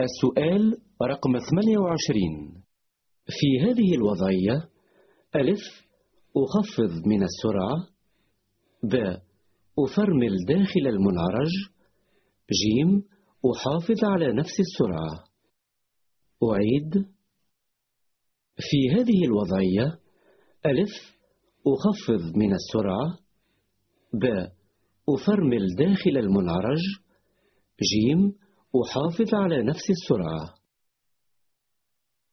السؤال رقم 28 في هذه الوضعية ألف أخفض من السرعة ب أفرمل داخل المنعرج جيم أحافظ على نفس السرعة. أعيد. في هذه الوضعية ألف أخفض من السرعة ب أفرمل داخل المنعرج جيم أحافظ على نفس السرعة.